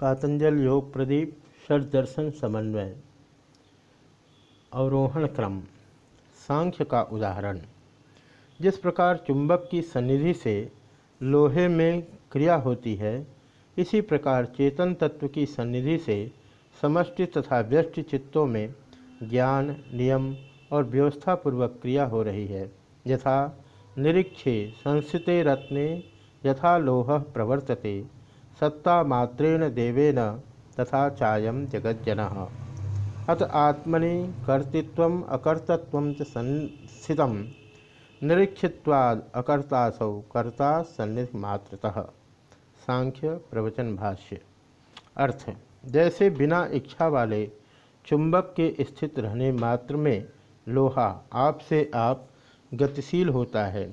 पातंजल योग प्रदीप षडदर्शन समन्वय। अवरोहण क्रम। सांख्य का उदाहरण। जिस प्रकार चुंबक की सन्निधि से लोहे में क्रिया होती है, इसी प्रकार चेतन तत्व की सन्निधि से समष्टि तथा व्यष्टि चित्तों में ज्ञान, नियम और व्यवस्थापूर्वक क्रिया हो रही है। यथा, निरीक्षे, संस्थिते रत्ने, यथा लोह प्रवर्तते। सत्ता मात्रेण देवेन तथा चायम जगज्जन। अत आत्मनि कर्तृत्व अकर्तृत्व संस्थित निरीक्षित्वाद अकर्तासौ कर्ता सन्निधि मात्रतः सांख्य, प्रवचन, भाष्य। अर्थ, जैसे बिना इच्छा वाले चुंबक के स्थित रहने मात्र में लोहा आप से आप गतिशील होता है,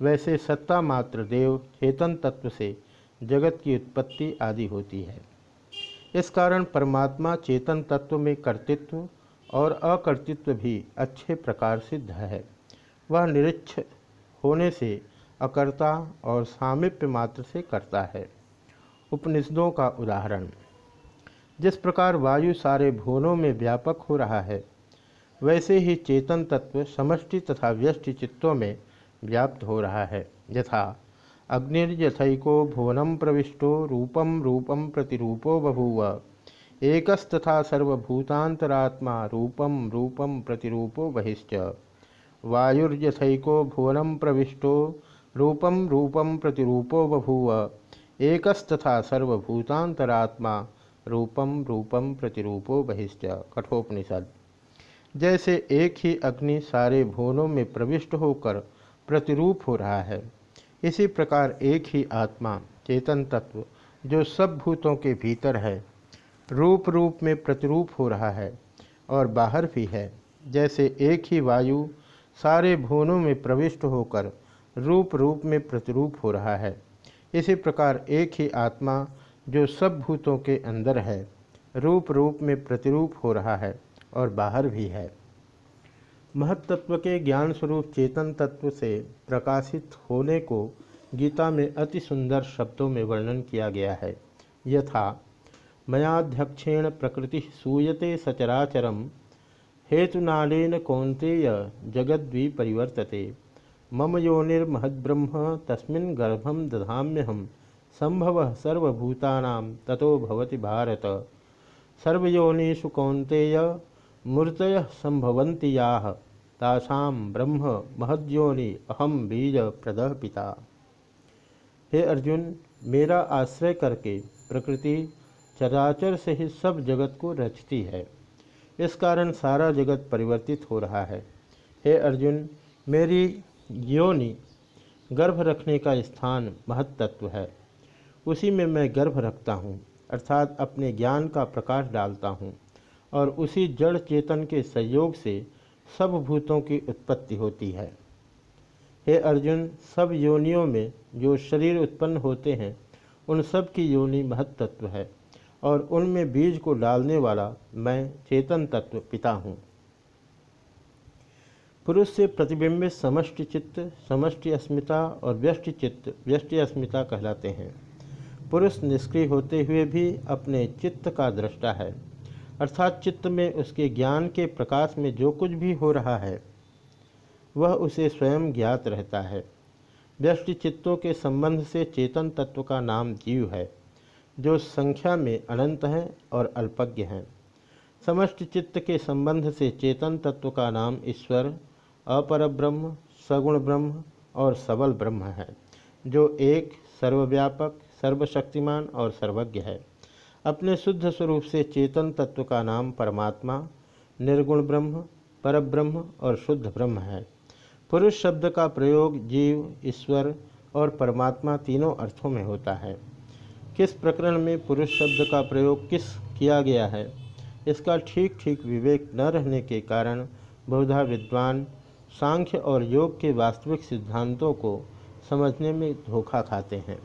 वैसे सत्ता मात्र देव चेतन तत्व से जगत की उत्पत्ति आदि होती है। इस कारण परमात्मा चेतन तत्व में कर्तृत्व और अकर्तृत्व भी अच्छे प्रकार सिद्ध है। वह निरीक्ष होने से अकर्ता और सामिप्य मात्र से करता है। उपनिषदों का उदाहरण। जिस प्रकार वायु सारे भुवनों में व्यापक हो रहा है, वैसे ही चेतन तत्व समष्टि तथा व्यष्टि चित्तों में व्याप्त हो रहा है, यथा अग्निर्यथको भुवनम प्रविष्टो रूपम रूपम प्रतिरूपो बभूव। एकस्तथा सर्वभूतांतरात्मा रूपम रूपम प्रतिरूपो बहिश्च। वायुर्यथको भुवनम प्रविष्टो रूपम रूपम प्रतिरूपो बभूव। एकस्तथा सर्वभूतांतरात्मा रूपम रूपम प्रतिरूपो बहिश्च। कठोपनिषद। जैसे एक ही अग्नि सारे भुवनों में प्रविष्ट होकर प्रतिरूप हो रहा है इसी प्रकार एक ही आत्मा, चेतन तत्व, जो सब भूतों के भीतर है रूप रूप में प्रतिरूप हो रहा है और बाहर भी है। जैसे एक ही वायु सारे भुवनों में प्रविष्ट होकर रूप रूप में प्रतिरूप हो रहा है। इसी प्रकार एक ही आत्मा, जो सब भूतों के अंदर है रूप रूप में प्रतिरूप हो रहा है और बाहर भी है। महत्त्व के ज्ञान स्वरूप चेतन तत्व से प्रकाशित होने को गीता में अति सुंदर शब्दों में वर्णन किया गया है। यथा, मयाध्यक्षेण प्रकृति सूयते सचराचरम, हेतुनालेन कौंतेय जगद्वी परिवर्तते। मम योनिर्महद्ब्रह्म, तस्मिन् गर्भम दधाम्यहम संभव सर्वभूता ततो भवति भारत। सर्वयोनिषु कौंतेय मूर्तय संभवंती या। तासाम ब्रह्म महद्योनि अहम बीज प्रद पिता हे अर्जुन, मेरा आश्रय करके प्रकृति चराचर से ही सब जगत को रचती है। इस कारण सारा जगत परिवर्तित हो रहा है। हे अर्जुन, मेरी योनि गर्भ रखने का स्थान महत्त्व है। उसी में मैं गर्भ रखता हूँ, अर्थात अपने ज्ञान का प्रकाश डालता हूँ और उसी जड़ चेतन के सहयोग से सब भूतों की उत्पत्ति होती है। हे अर्जुन, सब योनियों में जो शरीर उत्पन्न होते हैं, उन सब की योनि महत्त्व है और उनमें बीज को डालने वाला मैं चेतन तत्व पिता हूँ। पुरुष से प्रतिबिंबित समष्टि चित्त, समष्टि अस्मिता और व्यष्टि चित्त, व्यष्टि अस्मिता कहलाते हैं। पुरुष निष्क्रिय होते हुए भी अपने चित्त का दृष्टा है। अर्थात चित्त में उसके ज्ञान के प्रकाश में जो कुछ भी हो रहा है, वह उसे स्वयं ज्ञात रहता है। व्यष्टि चित्तों के संबंध से चेतन तत्व का नाम जीव है, जो संख्या में अनंत हैं और अल्पज्ञ हैं। समष्टि चित्त के संबंध से चेतन तत्व का नाम ईश्वर अपर ब्रह्म सगुण ब्रह्म और सबल ब्रह्म है, जो एक सर्वव्यापक, सर्वशक्तिमान और सर्वज्ञ है। अपने शुद्ध स्वरूप से चेतन तत्व का नाम परमात्मा, निर्गुण ब्रह्म, परब्रह्म और शुद्ध ब्रह्म है। पुरुष शब्द का प्रयोग जीव, ईश्वर और परमात्मा तीनों अर्थों में होता है। किस प्रकरण में पुरुष शब्द का प्रयोग किस किया गया है? इसका ठीक ठीक विवेक न रहने के कारण बहुधा विद्वान सांख्य और योग के वास्तविक सिद्धांतों को समझने में धोखा खाते हैं।